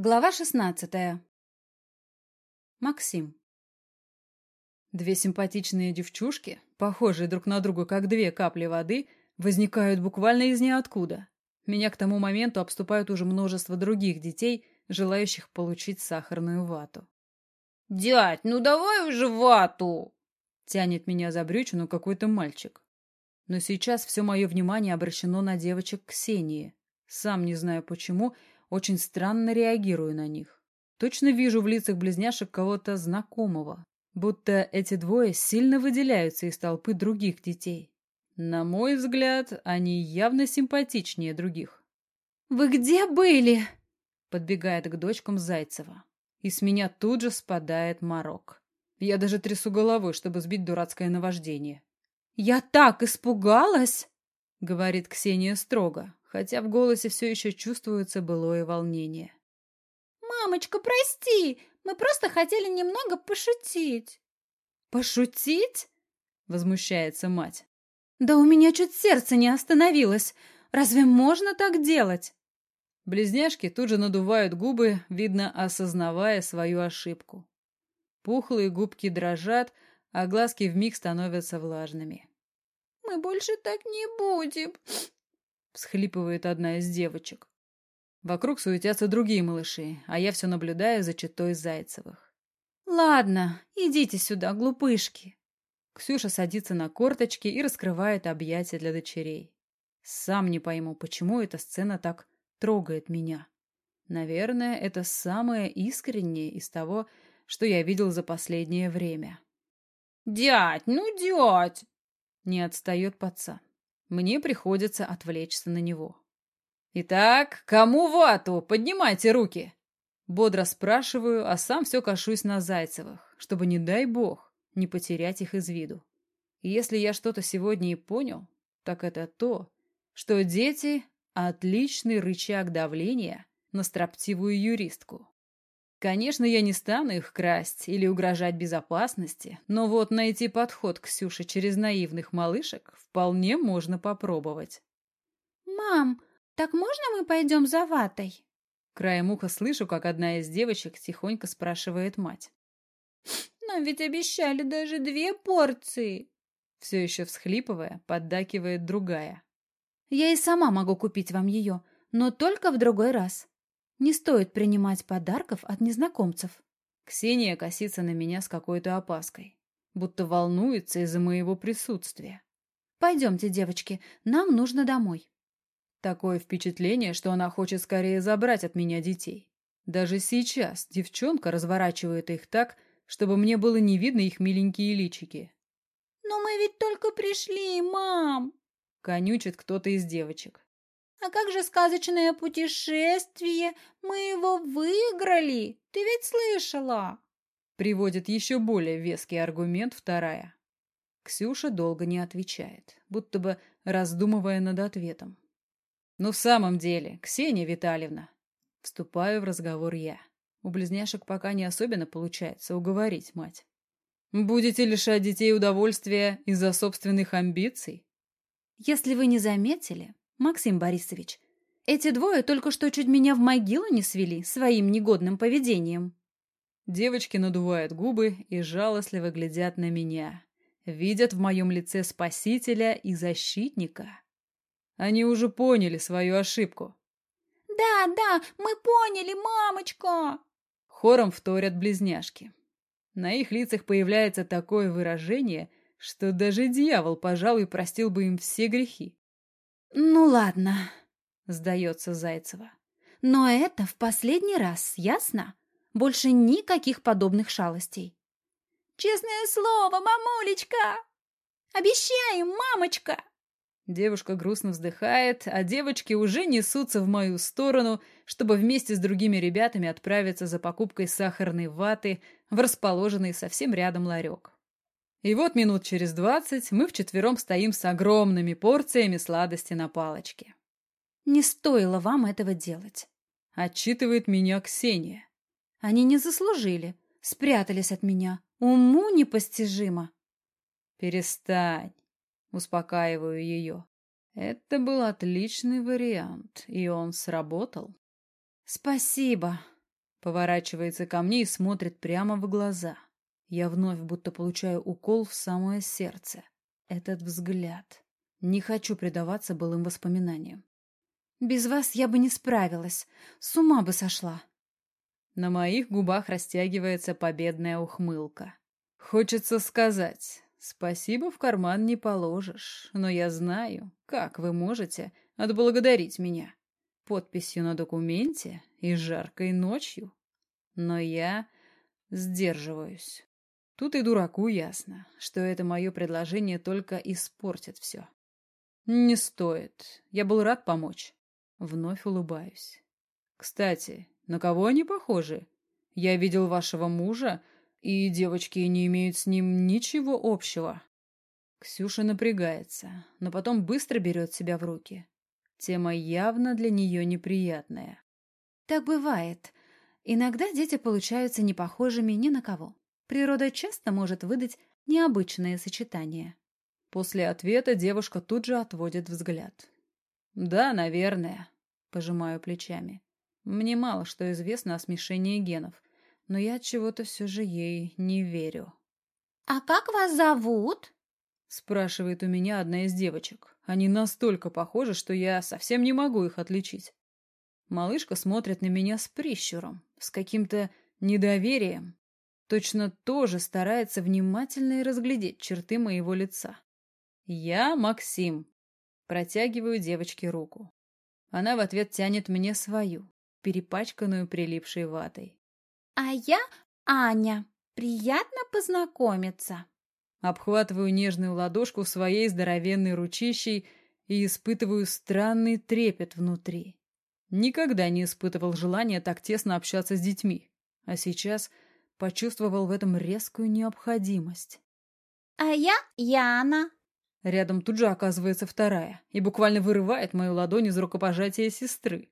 Глава шестнадцатая. Максим. Две симпатичные девчушки, похожие друг на друга как две капли воды, возникают буквально из ниоткуда. Меня к тому моменту обступают уже множество других детей, желающих получить сахарную вату. «Дядь, ну давай уже вату!» Тянет меня за брючину какой-то мальчик. Но сейчас все мое внимание обращено на девочек Ксении. Сам не знаю почему, очень странно реагирую на них. Точно вижу в лицах близняшек кого-то знакомого, будто эти двое сильно выделяются из толпы других детей. На мой взгляд, они явно симпатичнее других. «Вы где были?» Подбегает к дочкам Зайцева. И с меня тут же спадает морок. Я даже трясу головой, чтобы сбить дурацкое наваждение. «Я так испугалась!» — говорит Ксения строго, хотя в голосе все еще чувствуется былое волнение. «Мамочка, прости! Мы просто хотели немного пошутить!» «Пошутить?» — возмущается мать. «Да у меня чуть сердце не остановилось! Разве можно так делать?» Близняшки тут же надувают губы, видно, осознавая свою ошибку. Пухлые губки дрожат, а глазки вмиг становятся влажными. «Мы больше так не будем!» всхлипывает одна из девочек. Вокруг суетятся другие малыши, а я все наблюдаю за читой Зайцевых. «Ладно, идите сюда, глупышки!» Ксюша садится на корточки и раскрывает объятия для дочерей. Сам не пойму, почему эта сцена так трогает меня. Наверное, это самое искреннее из того, что я видел за последнее время. «Дядь, ну, дядь!» Не отстает пацан. Мне приходится отвлечься на него. «Итак, кому вату? Поднимайте руки!» Бодро спрашиваю, а сам все кашусь на Зайцевых, чтобы, не дай бог, не потерять их из виду. Если я что-то сегодня и понял, так это то, что дети — отличный рычаг давления на строптивую юристку. Конечно, я не стану их красть или угрожать безопасности, но вот найти подход к Ксюше через наивных малышек вполне можно попробовать. «Мам, так можно мы пойдем за ватой?» Краем уха слышу, как одна из девочек тихонько спрашивает мать. «Нам ведь обещали даже две порции!» Все еще всхлипывая, поддакивает другая. «Я и сама могу купить вам ее, но только в другой раз. Не стоит принимать подарков от незнакомцев. Ксения косится на меня с какой-то опаской, будто волнуется из-за моего присутствия. Пойдемте, девочки, нам нужно домой. Такое впечатление, что она хочет скорее забрать от меня детей. Даже сейчас девчонка разворачивает их так, чтобы мне было не видно их миленькие личики. «Но мы ведь только пришли, мам!» — конючит кто-то из девочек. А как же сказочное путешествие? Мы его выиграли. Ты ведь слышала? Приводит еще более веский аргумент вторая. Ксюша долго не отвечает, будто бы раздумывая над ответом. «Ну, в самом деле, Ксения Витальевна!» Вступаю в разговор я. У близняшек пока не особенно получается уговорить мать. «Будете лишать детей удовольствия из-за собственных амбиций?» «Если вы не заметили, Максим Борисович, эти двое только что чуть меня в могилу не свели своим негодным поведением. Девочки надувают губы и жалостливо глядят на меня. Видят в моем лице спасителя и защитника. Они уже поняли свою ошибку. «Да, да, мы поняли, мамочка!» Хором вторят близняшки. На их лицах появляется такое выражение, что даже дьявол, пожалуй, простил бы им все грехи. «Ну ладно», — сдается Зайцева. «Но это в последний раз, ясно? Больше никаких подобных шалостей». «Честное слово, мамулечка! Обещаем, мамочка!» Девушка грустно вздыхает, а девочки уже несутся в мою сторону, чтобы вместе с другими ребятами отправиться за покупкой сахарной ваты в расположенный совсем рядом ларек. И вот минут через двадцать мы вчетвером стоим с огромными порциями сладости на палочке. «Не стоило вам этого делать», — отчитывает меня Ксения. «Они не заслужили, спрятались от меня. Уму непостижимо». «Перестань», — успокаиваю ее. Это был отличный вариант, и он сработал. «Спасибо», Поворачивается ко мне и смотрит прямо в глаза. Я вновь будто получаю укол в самое сердце. Этот взгляд. Не хочу предаваться былым воспоминаниям. Без вас я бы не справилась. С ума бы сошла. На моих губах растягивается победная ухмылка. Хочется сказать, спасибо в карман не положишь, но я знаю, как вы можете отблагодарить меня. Подписью на документе и жаркой ночью. Но я сдерживаюсь. Тут и дураку ясно, что это мое предложение только испортит все. Не стоит. Я был рад помочь. Вновь улыбаюсь. Кстати, на кого они похожи? Я видел вашего мужа, и девочки не имеют с ним ничего общего. Ксюша напрягается, но потом быстро берет себя в руки. Тема явно для нее неприятная. Так бывает. Иногда дети получаются не похожими ни на кого. Природа часто может выдать необычные сочетания. После ответа девушка тут же отводит взгляд. «Да, наверное», — пожимаю плечами. Мне мало что известно о смешении генов, но я от чего-то все же ей не верю. «А как вас зовут?» — спрашивает у меня одна из девочек. Они настолько похожи, что я совсем не могу их отличить. Малышка смотрит на меня с прищуром, с каким-то недоверием. Точно тоже старается внимательно и разглядеть черты моего лица. «Я Максим». Протягиваю девочке руку. Она в ответ тянет мне свою, перепачканную прилипшей ватой. «А я Аня. Приятно познакомиться». Обхватываю нежную ладошку своей здоровенной ручищей и испытываю странный трепет внутри. Никогда не испытывал желания так тесно общаться с детьми, а сейчас почувствовал в этом резкую необходимость. «А я Яна». Рядом тут же оказывается вторая и буквально вырывает мою ладонь из рукопожатия сестры.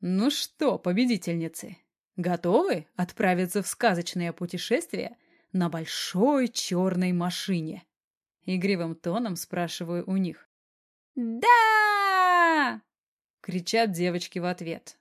Ну что, победительницы, готовы отправиться в сказочное путешествие на большой черной машине? Игривым тоном спрашиваю у них. «Да!» — кричат девочки в ответ.